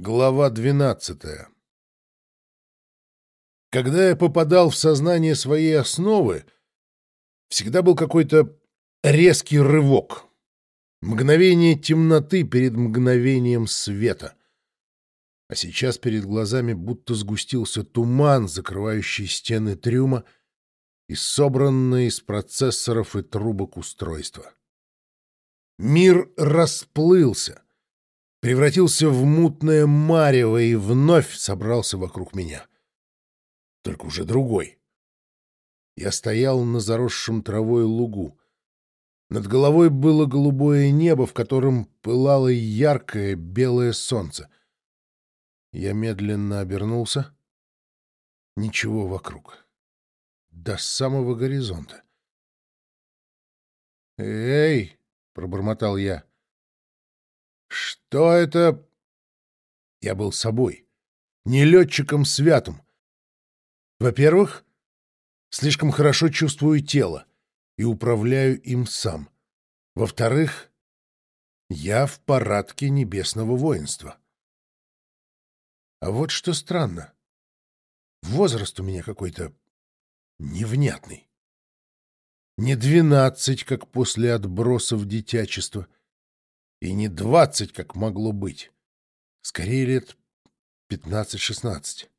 Глава двенадцатая Когда я попадал в сознание своей основы, всегда был какой-то резкий рывок. Мгновение темноты перед мгновением света. А сейчас перед глазами будто сгустился туман, закрывающий стены трюма и собранное из процессоров и трубок устройства. Мир расплылся — превратился в мутное марево и вновь собрался вокруг меня. Только уже другой. Я стоял на заросшем травой лугу. Над головой было голубое небо, в котором пылало яркое белое солнце. Я медленно обернулся. Ничего вокруг. До самого горизонта. «Эй!» — пробормотал я. Что это? Я был собой, не летчиком святым. Во-первых, слишком хорошо чувствую тело и управляю им сам. Во-вторых, я в парадке небесного воинства. А вот что странно. Возраст у меня какой-то невнятный. Не двенадцать, как после отбросов дитячества — и не двадцать, как могло быть. Скорее лет пятнадцать-шестнадцать.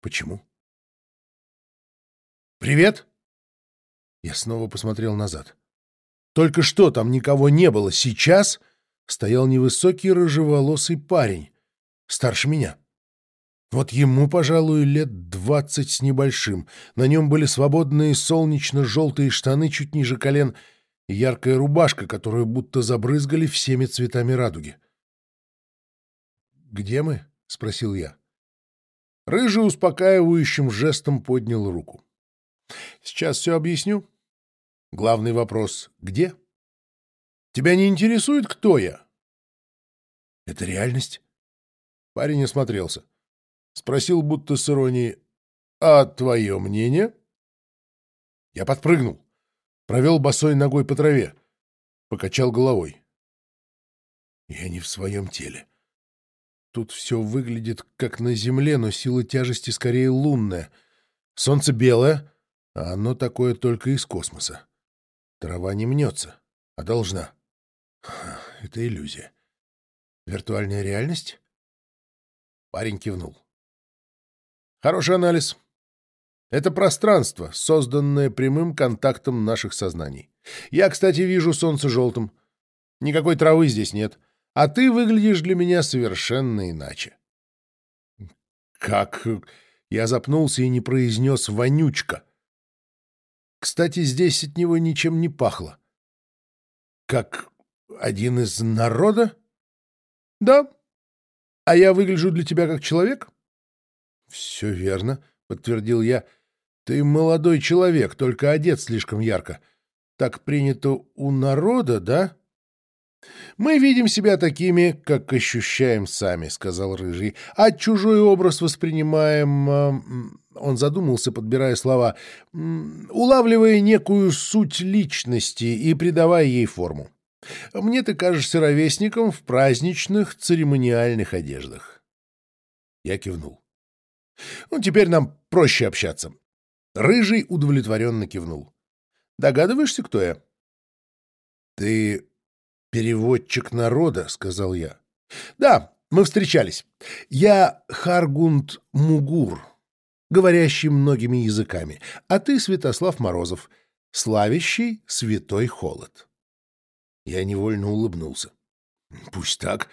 Почему? «Привет!» Я снова посмотрел назад. Только что там никого не было. Сейчас стоял невысокий рыжеволосый парень, старше меня. Вот ему, пожалуй, лет двадцать с небольшим. На нем были свободные солнечно-желтые штаны чуть ниже колен — и яркая рубашка, которую будто забрызгали всеми цветами радуги. «Где мы?» — спросил я. Рыжий успокаивающим жестом поднял руку. «Сейчас все объясню. Главный вопрос — где? Тебя не интересует, кто я?» «Это реальность?» Парень осмотрелся. Спросил, будто с иронией, «А твое мнение?» Я подпрыгнул провел босой ногой по траве, покачал головой. Я не в своем теле. Тут все выглядит как на земле, но сила тяжести скорее лунная. Солнце белое, а оно такое только из космоса. Трава не мнется, а должна. Это иллюзия. Виртуальная реальность? Парень кивнул. Хороший анализ. Это пространство, созданное прямым контактом наших сознаний. Я, кстати, вижу солнце желтым. Никакой травы здесь нет. А ты выглядишь для меня совершенно иначе. Как? Я запнулся и не произнес «вонючка». Кстати, здесь от него ничем не пахло. Как один из народа? Да. А я выгляжу для тебя как человек? Все верно, подтвердил я. Ты молодой человек, только одет слишком ярко. Так принято у народа, да? Мы видим себя такими, как ощущаем сами, сказал рыжий. А чужой образ воспринимаем, э, он задумался, подбирая слова, улавливая некую суть личности и придавая ей форму. Мне ты кажешься ровесником в праздничных церемониальных одеждах. Я кивнул. Ну, теперь нам проще общаться. Рыжий удовлетворенно кивнул. «Догадываешься, кто я?» «Ты переводчик народа», — сказал я. «Да, мы встречались. Я Харгунд Мугур, говорящий многими языками, а ты Святослав Морозов, славящий святой холод». Я невольно улыбнулся. «Пусть так.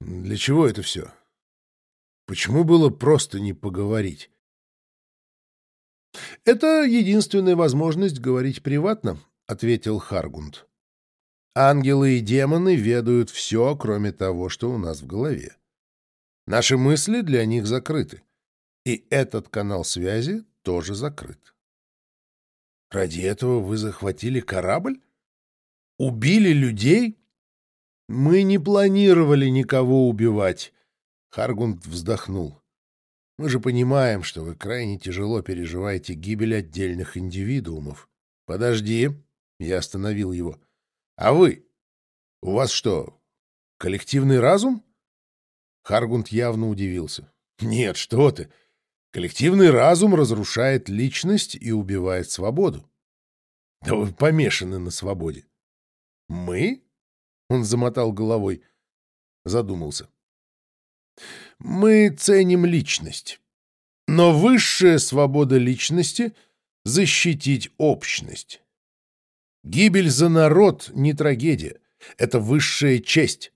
Для чего это все? Почему было просто не поговорить?» «Это единственная возможность говорить приватно», — ответил Харгунд. «Ангелы и демоны ведают все, кроме того, что у нас в голове. Наши мысли для них закрыты, и этот канал связи тоже закрыт». «Ради этого вы захватили корабль? Убили людей?» «Мы не планировали никого убивать», — Харгунд вздохнул. Мы же понимаем, что вы крайне тяжело переживаете гибель отдельных индивидуумов. Подожди, я остановил его. А вы? У вас что, коллективный разум? Харгунд явно удивился. «Нет, что ты! Коллективный разум разрушает личность и убивает свободу. Да вы помешаны на свободе. Мы? Он замотал головой, задумался. Мы ценим личность. Но высшая свобода личности — защитить общность. Гибель за народ — не трагедия. Это высшая честь,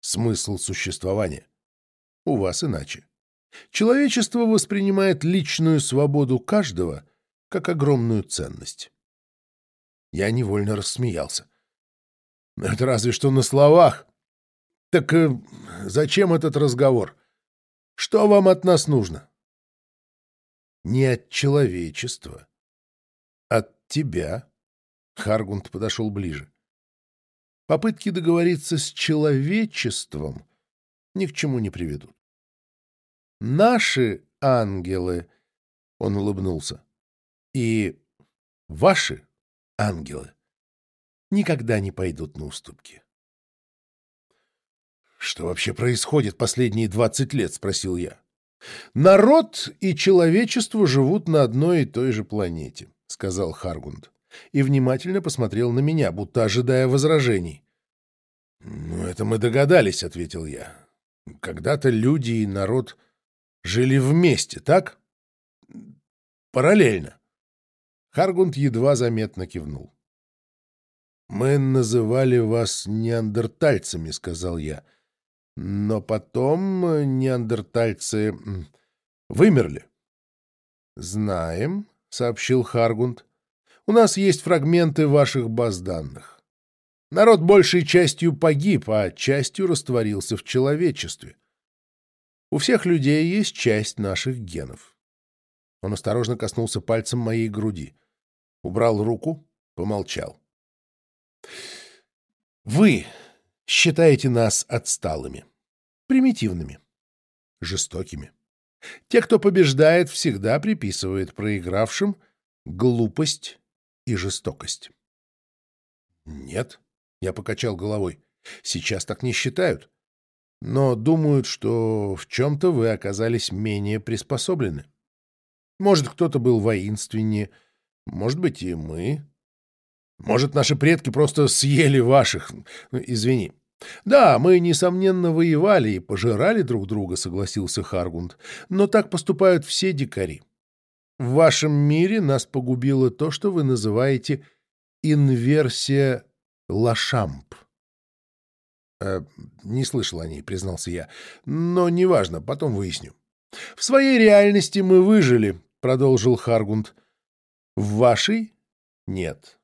смысл существования. У вас иначе. Человечество воспринимает личную свободу каждого как огромную ценность. Я невольно рассмеялся. Это разве что на словах. Так э, зачем этот разговор? Что вам от нас нужно? Не от человечества. От тебя. Харгунд подошел ближе. Попытки договориться с человечеством ни к чему не приведут. Наши ангелы, — он улыбнулся, — и ваши ангелы никогда не пойдут на уступки. «Что вообще происходит последние двадцать лет?» — спросил я. «Народ и человечество живут на одной и той же планете», — сказал Харгунд, и внимательно посмотрел на меня, будто ожидая возражений. «Ну, это мы догадались», — ответил я. «Когда-то люди и народ жили вместе, так? Параллельно. Харгунд едва заметно кивнул. «Мы называли вас неандертальцами», — сказал я. «Но потом неандертальцы вымерли». «Знаем», — сообщил Харгунд. «У нас есть фрагменты ваших баз данных. Народ большей частью погиб, а частью растворился в человечестве. У всех людей есть часть наших генов. Он осторожно коснулся пальцем моей груди. Убрал руку, помолчал. Вы считаете нас отсталыми, примитивными, жестокими. Те, кто побеждает, всегда приписывают проигравшим глупость и жестокость. Нет, я покачал головой. Сейчас так не считают но думают, что в чем-то вы оказались менее приспособлены. Может, кто-то был воинственнее, может быть, и мы. Может, наши предки просто съели ваших. Ну, извини. Да, мы, несомненно, воевали и пожирали друг друга, согласился Харгунд, но так поступают все дикари. В вашем мире нас погубило то, что вы называете инверсия Лашамп. Э, не слышал о ней, признался я. Но неважно, потом выясню. В своей реальности мы выжили, продолжил Харгунд. В вашей нет.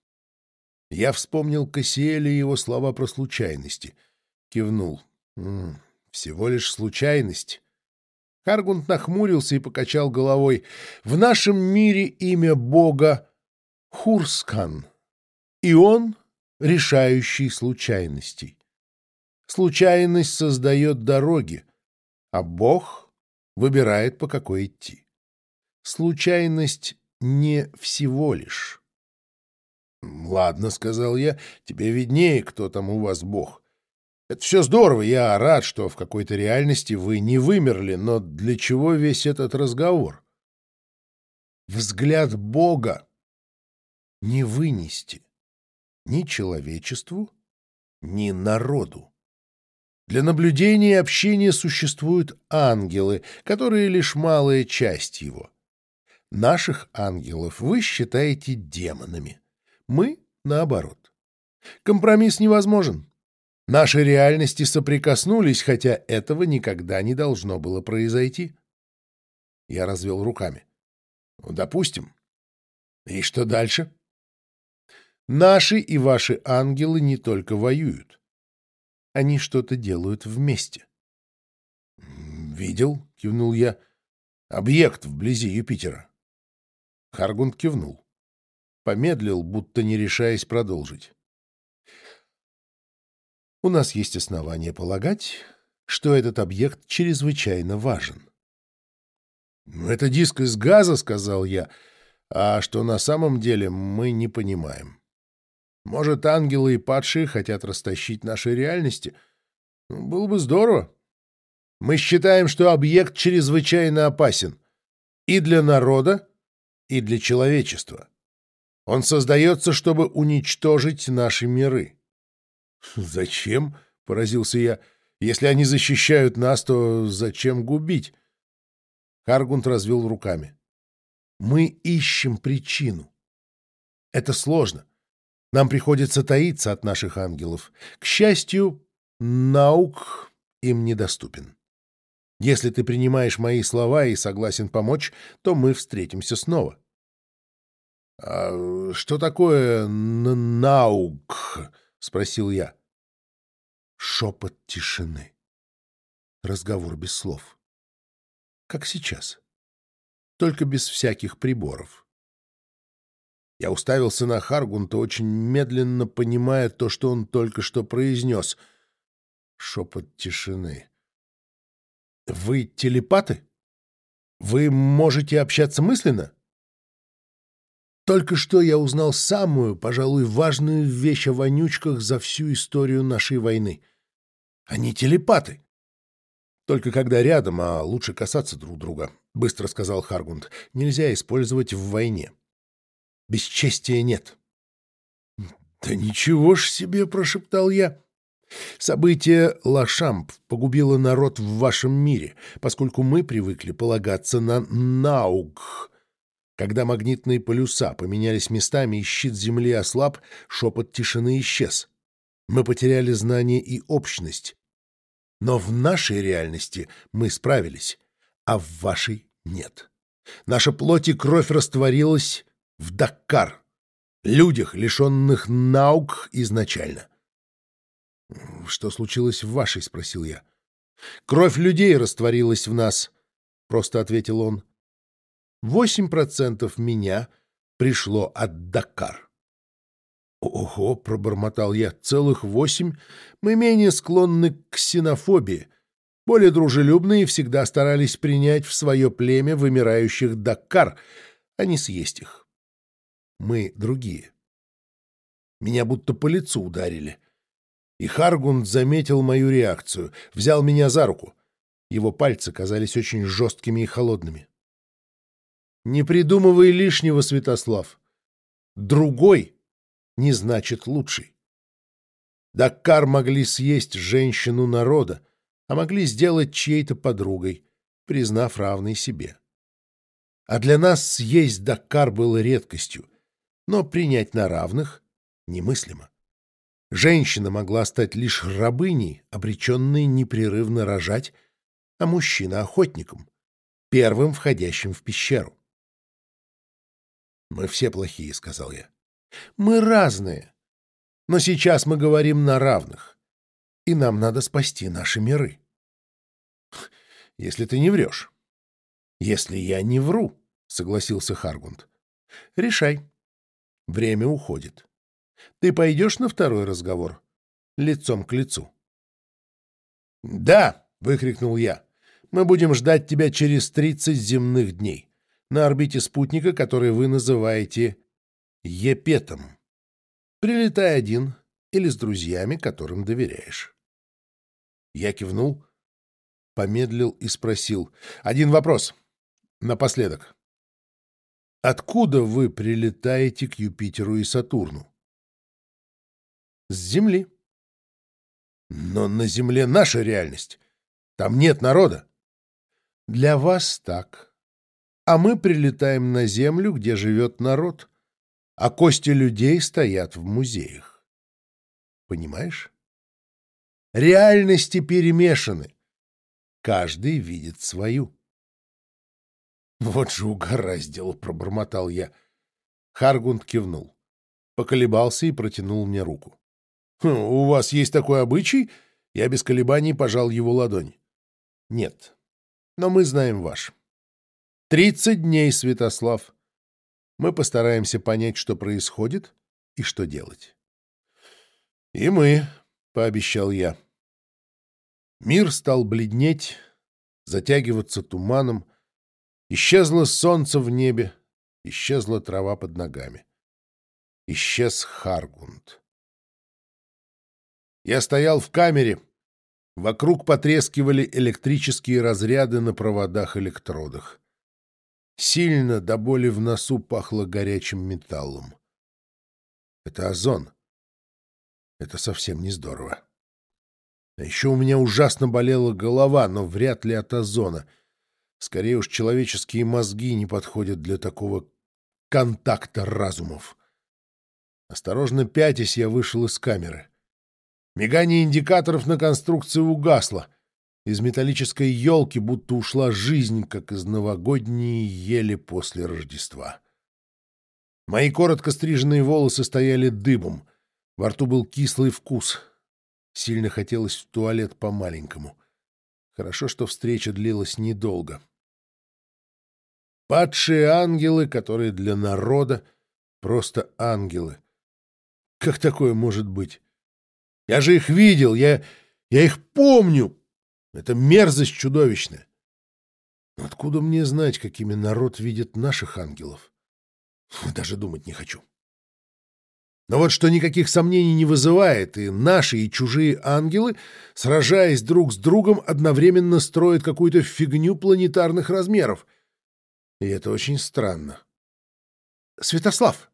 Я вспомнил Кассиэля и его слова про случайности. Кивнул. М -м, всего лишь случайность. Харгунд нахмурился и покачал головой. В нашем мире имя бога Хурскан, и он решающий случайностей. Случайность создает дороги, а Бог выбирает, по какой идти. Случайность не всего лишь. «Ладно», — сказал я, — «тебе виднее, кто там у вас Бог. Это все здорово, я рад, что в какой-то реальности вы не вымерли, но для чего весь этот разговор? Взгляд Бога не вынести ни человечеству, ни народу. Для наблюдения и общения существуют ангелы, которые лишь малая часть его. Наших ангелов вы считаете демонами. Мы — наоборот. Компромисс невозможен. Наши реальности соприкоснулись, хотя этого никогда не должно было произойти. Я развел руками. Ну, допустим. И что дальше? Наши и ваши ангелы не только воюют. Они что-то делают вместе. «Видел?» — кивнул я. «Объект вблизи Юпитера». Харгунд кивнул. Помедлил, будто не решаясь продолжить. «У нас есть основания полагать, что этот объект чрезвычайно важен». «Ну, это диск из газа», — сказал я, — «а что на самом деле мы не понимаем». Может, ангелы и падшие хотят растащить наши реальности? Ну, было бы здорово. Мы считаем, что объект чрезвычайно опасен и для народа, и для человечества. Он создается, чтобы уничтожить наши миры. «Зачем?» — поразился я. «Если они защищают нас, то зачем губить?» Харгунд развел руками. «Мы ищем причину. Это сложно. Нам приходится таиться от наших ангелов. К счастью, наук им недоступен. Если ты принимаешь мои слова и согласен помочь, то мы встретимся снова». «А что такое наук?» — спросил я. Шепот тишины. Разговор без слов. Как сейчас. Только без всяких приборов. Я уставился на Харгунта, очень медленно понимая то, что он только что произнес. Шепот тишины. «Вы телепаты? Вы можете общаться мысленно?» Только что я узнал самую, пожалуй, важную вещь о вонючках за всю историю нашей войны. Они телепаты. Только когда рядом, а лучше касаться друг друга, — быстро сказал Харгунд, — нельзя использовать в войне. Бесчестия нет. — Да ничего ж себе, — прошептал я. Событие Лашамп погубило народ в вашем мире, поскольку мы привыкли полагаться на наук, когда магнитные полюса поменялись местами и щит Земли ослаб, шепот тишины исчез. Мы потеряли знание и общность. Но в нашей реальности мы справились, а в вашей нет. Наша плоть и кровь растворилась в Даккар, людях, лишенных наук изначально. — Что случилось в вашей? — спросил я. — Кровь людей растворилась в нас, — просто ответил он. 8% меня пришло от Дакар. «Ого!» — пробормотал я. «Целых восемь? Мы менее склонны к ксенофобии, более дружелюбные всегда старались принять в свое племя вымирающих Дакар, а не съесть их. Мы другие. Меня будто по лицу ударили. И Харгунд заметил мою реакцию, взял меня за руку. Его пальцы казались очень жесткими и холодными. Не придумывай лишнего, Святослав. Другой не значит лучший. Даккар могли съесть женщину народа, а могли сделать чьей-то подругой, признав равной себе. А для нас съесть Даккар было редкостью, но принять на равных немыслимо. Женщина могла стать лишь рабыней, обреченной непрерывно рожать, а мужчина — охотником, первым входящим в пещеру. «Мы все плохие», — сказал я. «Мы разные. Но сейчас мы говорим на равных. И нам надо спасти наши миры». «Если ты не врешь». «Если я не вру», — согласился Харгунд. «Решай. Время уходит. Ты пойдешь на второй разговор? Лицом к лицу». «Да!» — выкрикнул я. «Мы будем ждать тебя через тридцать земных дней на орбите спутника, который вы называете Епетом. Прилетай один или с друзьями, которым доверяешь. Я кивнул, помедлил и спросил. Один вопрос. Напоследок. Откуда вы прилетаете к Юпитеру и Сатурну? С Земли. Но на Земле наша реальность. Там нет народа. Для вас так а мы прилетаем на землю, где живет народ, а кости людей стоят в музеях. Понимаешь? Реальности перемешаны. Каждый видит свою. Вот же угораздило, пробормотал я. Харгунд кивнул, поколебался и протянул мне руку. «Хм, «У вас есть такой обычай?» Я без колебаний пожал его ладонь. «Нет, но мы знаем ваш». Тридцать дней, Святослав. Мы постараемся понять, что происходит и что делать. И мы, — пообещал я. Мир стал бледнеть, затягиваться туманом. Исчезло солнце в небе, исчезла трава под ногами. Исчез Харгунд. Я стоял в камере, Вокруг потрескивали электрические разряды на проводах-электродах. Сильно до боли в носу пахло горячим металлом. Это озон. Это совсем не здорово. А еще у меня ужасно болела голова, но вряд ли от озона. Скорее уж, человеческие мозги не подходят для такого контакта разумов. Осторожно пятясь, я вышел из камеры. Мигание индикаторов на конструкции угасло. Из металлической елки будто ушла жизнь, как из новогодней ели после Рождества. Мои коротко стриженные волосы стояли дыбом. Во рту был кислый вкус. Сильно хотелось в туалет по-маленькому. Хорошо, что встреча длилась недолго. Падшие ангелы, которые для народа просто ангелы. Как такое может быть? Я же их видел, я, я их помню. Это мерзость чудовищная. Откуда мне знать, какими народ видит наших ангелов? Даже думать не хочу. Но вот что никаких сомнений не вызывает, и наши, и чужие ангелы, сражаясь друг с другом, одновременно строят какую-то фигню планетарных размеров. И это очень странно. «Святослав!»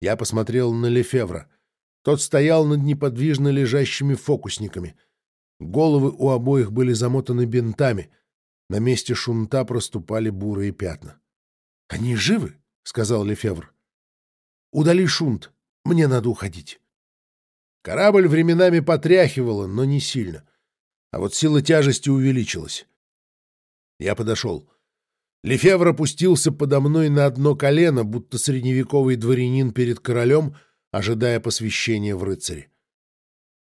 Я посмотрел на Лефевра. Тот стоял над неподвижно лежащими фокусниками. Головы у обоих были замотаны бинтами. На месте шунта проступали бурые пятна. «Они живы?» — сказал Лефевр. «Удали шунт. Мне надо уходить». Корабль временами потряхивало, но не сильно. А вот сила тяжести увеличилась. Я подошел. Лефевр опустился подо мной на одно колено, будто средневековый дворянин перед королем — ожидая посвящения в рыцари.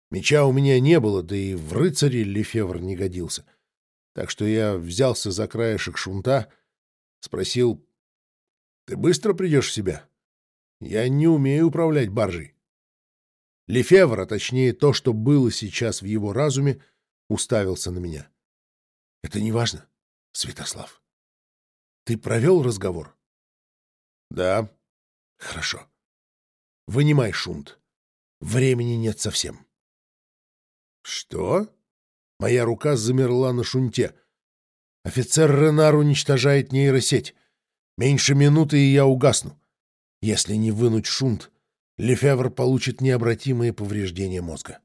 Меча у меня не было, да и в рыцаре Лефевр не годился. Так что я взялся за краешек шунта, спросил, «Ты быстро придешь в себя? Я не умею управлять баржей». Лефевр, а точнее то, что было сейчас в его разуме, уставился на меня. «Это не важно, Святослав. Ты провел разговор?» «Да». «Хорошо. Вынимай шунт. Времени нет совсем. Что? Моя рука замерла на шунте. Офицер Ренар уничтожает нейросеть. Меньше минуты, и я угасну. Если не вынуть шунт, Лефевр получит необратимые повреждения мозга.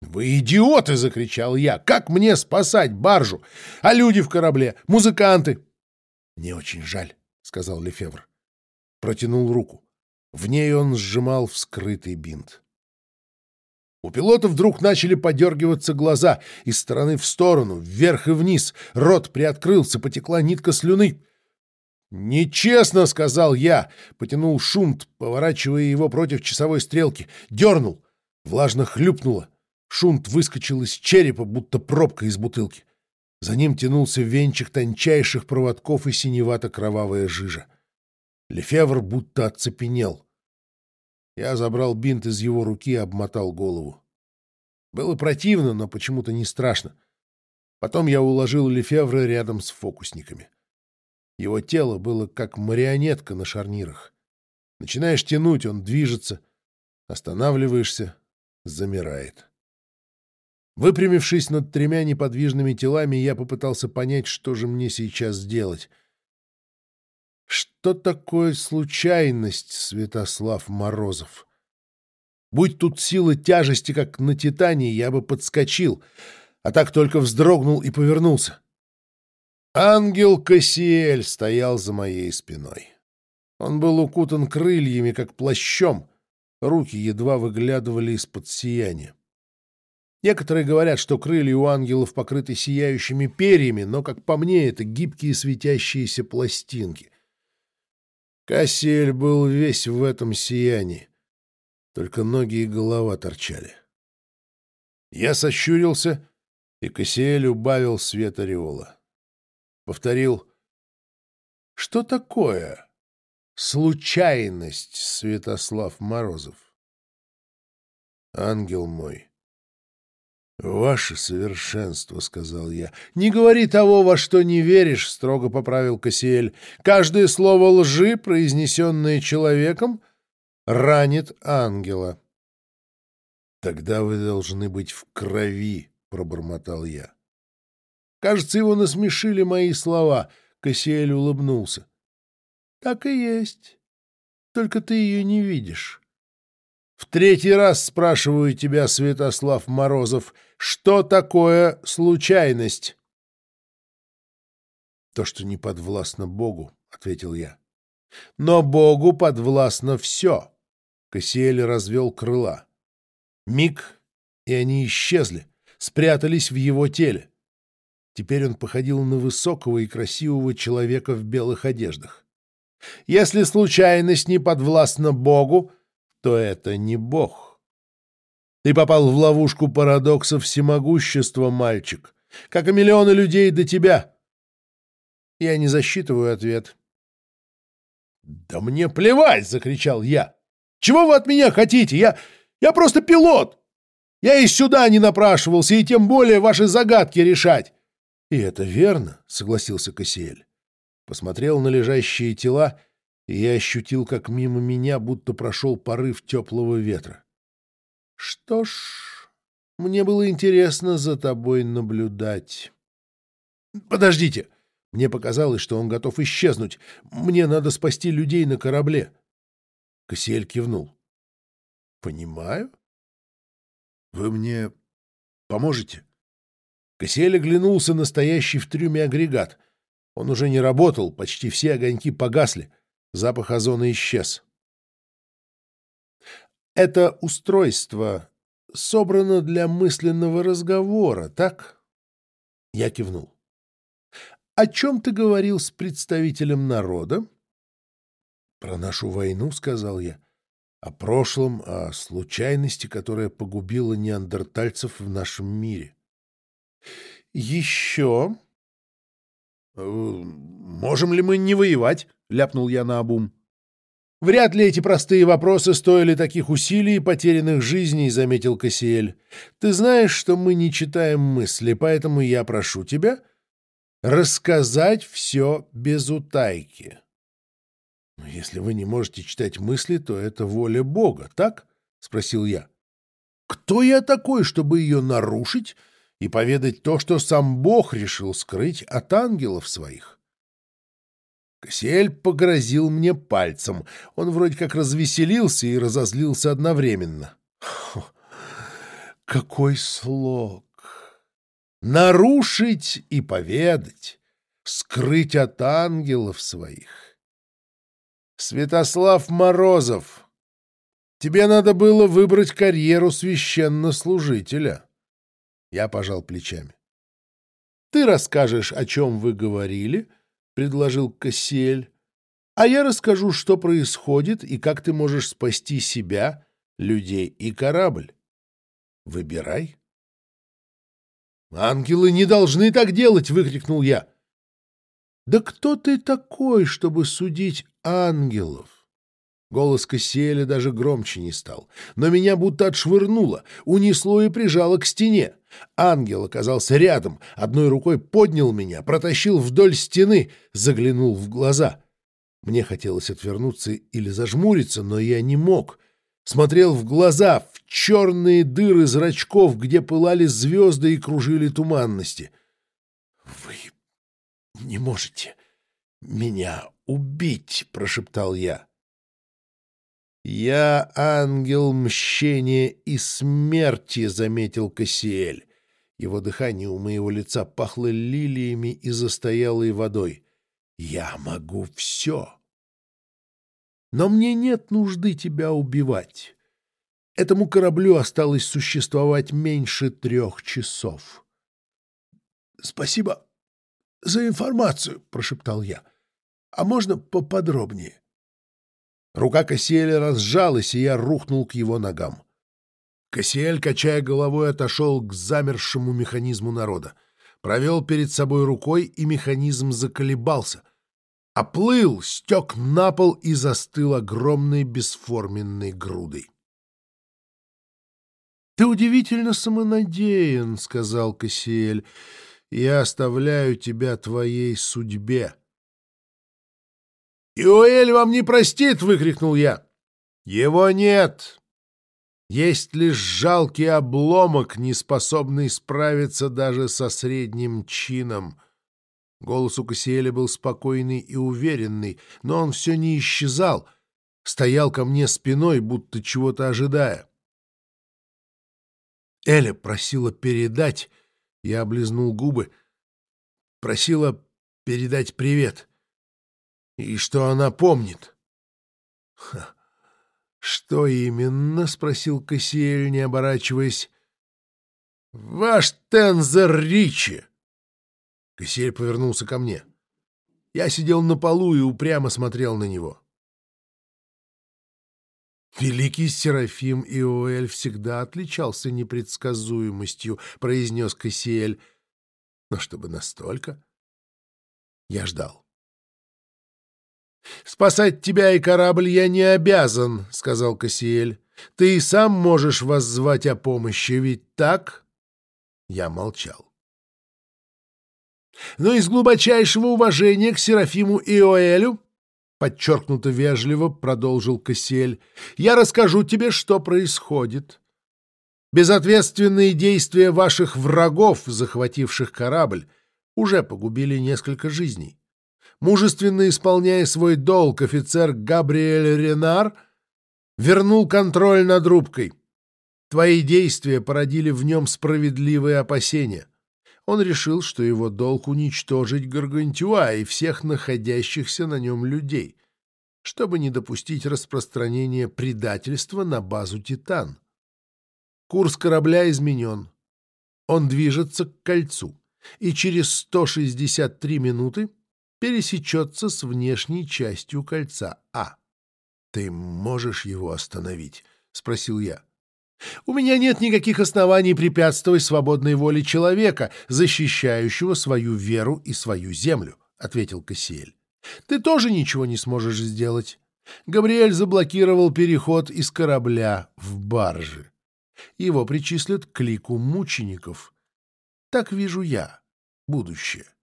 «Вы идиоты!» — закричал я. «Как мне спасать баржу? А люди в корабле? Музыканты?» «Мне очень жаль», — сказал Лефевр. Протянул руку. В ней он сжимал вскрытый бинт. У пилота вдруг начали подергиваться глаза из стороны в сторону, вверх и вниз. Рот приоткрылся, потекла нитка слюны. «Нечестно!» — сказал я. Потянул шунт, поворачивая его против часовой стрелки. Дернул. Влажно хлюпнуло. Шунт выскочил из черепа, будто пробка из бутылки. За ним тянулся венчик тончайших проводков и синевато-кровавая жижа. Лефевр будто оцепенел. Я забрал бинт из его руки и обмотал голову. Было противно, но почему-то не страшно. Потом я уложил Лефевра рядом с фокусниками. Его тело было как марионетка на шарнирах. Начинаешь тянуть, он движется. Останавливаешься — замирает. Выпрямившись над тремя неподвижными телами, я попытался понять, что же мне сейчас делать — что такое случайность, Святослав Морозов? Будь тут сила тяжести, как на Титании, я бы подскочил, а так только вздрогнул и повернулся. Ангел Кассиэль стоял за моей спиной. Он был укутан крыльями, как плащом, руки едва выглядывали из-под сияния. Некоторые говорят, что крылья у ангелов покрыты сияющими перьями, но, как по мне, это гибкие светящиеся пластинки. Кассиэль был весь в этом сиянии. Только ноги и голова торчали. Я сощурился, и Кассиэль убавил свет ореола. Повторил. «Что такое случайность, Святослав Морозов?» «Ангел мой, «Ваше совершенство», — сказал я. «Не говори того, во что не веришь», — строго поправил Кассиэль. «Каждое слово лжи, произнесенное человеком, ранит ангела». «Тогда вы должны быть в крови», — пробормотал я. Кажется, его насмешили мои слова. Кассиэль улыбнулся. Так и есть. Только ты ее не видишь. В третий раз спрашиваю тебя, Святослав Морозов, что такое случайность? То, что не подвластно Богу, — ответил я. Но Богу подвластно все. Кассиэль развел крыла. Миг, и они исчезли, спрятались в его теле. Теперь он походил на высокого и красивого человека в белых одеждах. Если случайность не подвластна Богу, то это не Бог. Ты попал в ловушку парадокса всемогущества, мальчик, как и миллионы людей до тебя. Я не засчитываю ответ. «Да мне плевать!» — закричал я. «Чего вы от меня хотите? Я... я просто пилот! Я и сюда не напрашивался, и тем более ваши загадки решать!» «И это верно», — согласился Кассиэль. Посмотрел на лежащие тела, и я ощутил, как мимо меня будто прошел порыв теплого ветра. «Что ж, мне было интересно за тобой наблюдать». «Подождите!» Мне показалось, что он готов исчезнуть. Мне надо спасти людей на корабле. Кассиэль кивнул. «Понимаю. Вы мне поможете?» Кассиэль оглянулся на стоящий в трюме агрегат. Он уже не работал, почти все огоньки погасли. Запах озона исчез. «Это устройство собрано для мысленного разговора, так?» Я кивнул. О чем ты говорил с представителем народа? Про нашу войну, сказал я. О прошлом, о случайности, которая погубила неандертальцев в нашем мире. Еще... Э, можем ли мы не воевать? ляпнул я на обум. Вряд ли эти простые вопросы стоили таких усилий и потерянных жизней, заметил Кассиэль. Ты знаешь, что мы не читаем мысли, поэтому я прошу тебя рассказать все без утайки. Если вы не можете читать мысли, то это воля Бога, так? — спросил я. Кто я такой, чтобы ее нарушить и поведать то, что сам Бог решил скрыть от ангелов своих? Кассиэль погрозил мне пальцем. Он вроде как развеселился и разозлился одновременно. Какой слог! нарушить и поведать, скрыть от ангелов своих. Святослав Морозов, тебе надо было выбрать карьеру священнослужителя. Я пожал плечами. Ты расскажешь, о чем вы говорили, — предложил Кассиэль, — а я расскажу, что происходит и как ты можешь спасти себя, людей и корабль. Выбирай. «Ангелы не должны так делать!» — выкрикнул я. «Да кто ты такой, чтобы судить ангелов?» Голос Кассиэля даже громче не стал, но меня будто отшвырнуло, унесло и прижало к стене. Ангел оказался рядом, одной рукой поднял меня, протащил вдоль стены, заглянул в глаза. Мне хотелось отвернуться или зажмуриться, но я не мог смотрел в глаза, в черные дыры зрачков, где пылали звезды и кружили туманности. «Вы не можете меня убить!» — прошептал я. «Я ангел мщения и смерти», — заметил Кассиэль. Его дыхание у моего лица пахло лилиями и застоялой водой. «Я могу все!» Но мне нет нужды тебя убивать. Этому кораблю осталось существовать меньше трех часов. — Спасибо за информацию, — прошептал я. — А можно поподробнее? Рука Кассиэля разжалась, и я рухнул к его ногам. Кассиэль, качая головой, отошел к замершему механизму народа. Провел перед собой рукой, и механизм заколебался — оплыл, стек на пол и застыл огромной бесформенной грудой. — Ты удивительно самонадеян, — сказал Кассиэль. — Я оставляю тебя твоей судьбе. — Иоэль вам не простит! — выкрикнул я. — Его нет! Есть лишь жалкий обломок, не способный справиться даже со средним чином. Голос у Кассиэля был спокойный и уверенный, но он все не исчезал, стоял ко мне спиной, будто чего-то ожидая. Эля просила передать, я облизнул губы, просила передать привет. И что она помнит. «Что именно?» — спросил Кассиэль, не оборачиваясь. «Ваш Тензер Ричи!» Кассиэль повернулся ко мне. Я сидел на полу и упрямо смотрел на него. «Великий Серафим Иоэль всегда отличался непредсказуемостью», — произнес Кассиэль. «Но чтобы настолько...» Я ждал. «Спасать тебя и корабль я не обязан», — сказал Кассиэль. «Ты и сам можешь воззвать о помощи, ведь так?» Я молчал. «Но из глубочайшего уважения к Серафиму Иоэлю подчеркнуто вежливо продолжил Кассиэль, я расскажу тебе, что происходит. Безответственные действия ваших врагов, захвативших корабль, уже погубили несколько жизней. Мужественно исполняя свой долг, офицер Габриэль Ренар вернул контроль над рубкой. Твои действия породили в нем справедливые опасения он решил, что его долг уничтожить Гаргантюа и всех находящихся на нем людей, чтобы не допустить распространения предательства на базу «Титан». Курс корабля изменен. Он движется к кольцу и через 163 минуты пересечется с внешней частью кольца А. «Ты можешь его остановить?» — спросил я. У меня нет никаких оснований препятствовать свободной воле человека, защищающего свою веру и свою землю, — ответил Кассиэль. Ты тоже ничего не сможешь сделать. Габриэль заблокировал переход из корабля в баржи. Его причислят к лику мучеников. Так вижу я будущее. —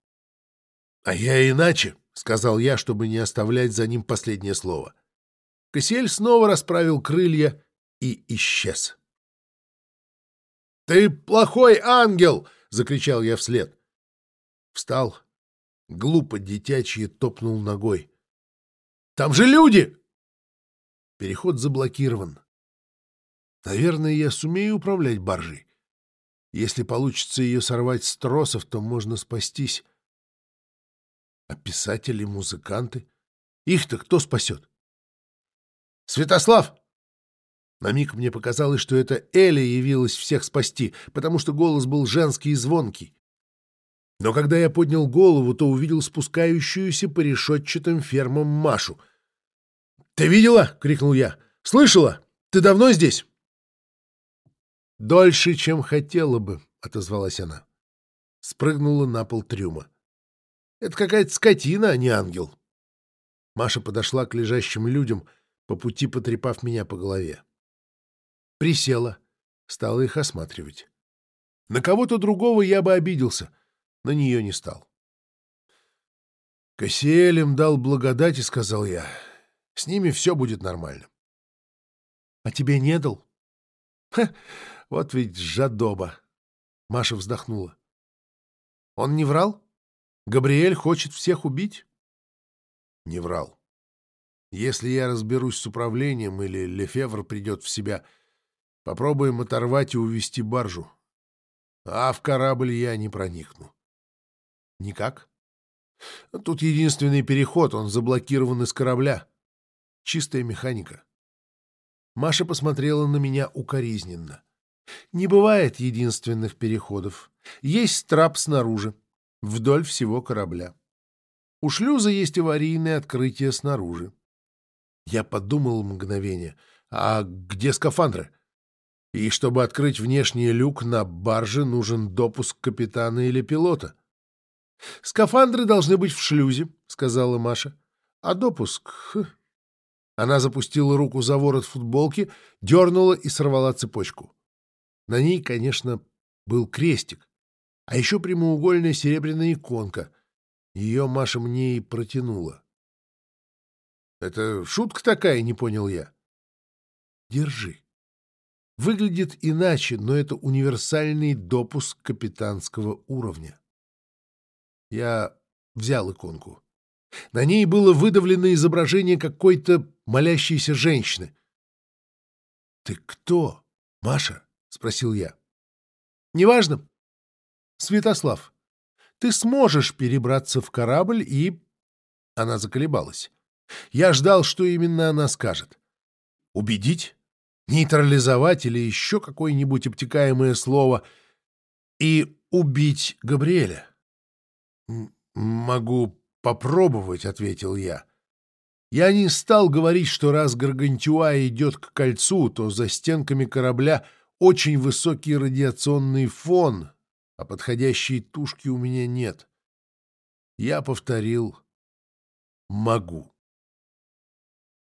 А я иначе, — сказал я, чтобы не оставлять за ним последнее слово. Кассиэль снова расправил крылья и исчез. «Ты плохой ангел!» — закричал я вслед. Встал, глупо детячье топнул ногой. «Там же люди!» Переход заблокирован. Наверное, я сумею управлять баржей. Если получится ее сорвать с тросов, то можно спастись. А писатели, музыканты? Их-то кто спасет? «Святослав!» На миг мне показалось, что это Эля явилась всех спасти, потому что голос был женский и звонкий. Но когда я поднял голову, то увидел спускающуюся по решетчатым фермам Машу. «Ты видела?» — крикнул я. «Слышала? Ты давно здесь?» «Дольше, чем хотела бы», — отозвалась она. Спрыгнула на пол трюма. «Это какая-то скотина, а не ангел». Маша подошла к лежащим людям, по пути потрепав меня по голове присела, стала их осматривать. На кого-то другого я бы обиделся, на нее не стал. Кассиэлем дал благодать и сказал я, с ними все будет нормально. — А тебе не дал? — вот ведь жадоба! Маша вздохнула. — Он не врал? Габриэль хочет всех убить? — Не врал. Если я разберусь с управлением или Лефевр придет в себя, Попробуем оторвать и увести баржу. А в корабль я не проникну. Никак? Тут единственный переход, он заблокирован из корабля. Чистая механика. Маша посмотрела на меня укоризненно. Не бывает единственных переходов. Есть трап снаружи, вдоль всего корабля. У шлюза есть аварийное открытие снаружи. Я подумал мгновение. А где скафандры? И чтобы открыть внешний люк на барже, нужен допуск капитана или пилота. «Скафандры должны быть в шлюзе», — сказала Маша. «А допуск...» хм». Она запустила руку за ворот футболки, дернула и сорвала цепочку. На ней, конечно, был крестик, а еще прямоугольная серебряная иконка. Ее Маша мне и протянула. «Это шутка такая?» — не понял я. «Держи». выглядит иначе, но это универсальный допуск капитанского уровня. Я взял иконку. На ней было выдавлено изображение какой-то молящейся женщины. «Ты кто, Маша?» — спросил я. «Неважно. Святослав, ты сможешь перебраться в корабль и...» Она заколебалась. Я ждал, что именно она скажет. «Убедить? Нейтрализовать или еще какое-нибудь обтекаемое слово? И убить Габриэля?» «Могу попробовать», — ответил я. Я не стал говорить, что раз Гаргантюа идет к кольцу, то за стенками корабля очень высокий радиационный фон, а подходящей тушки у меня нет. Я повторил «могу».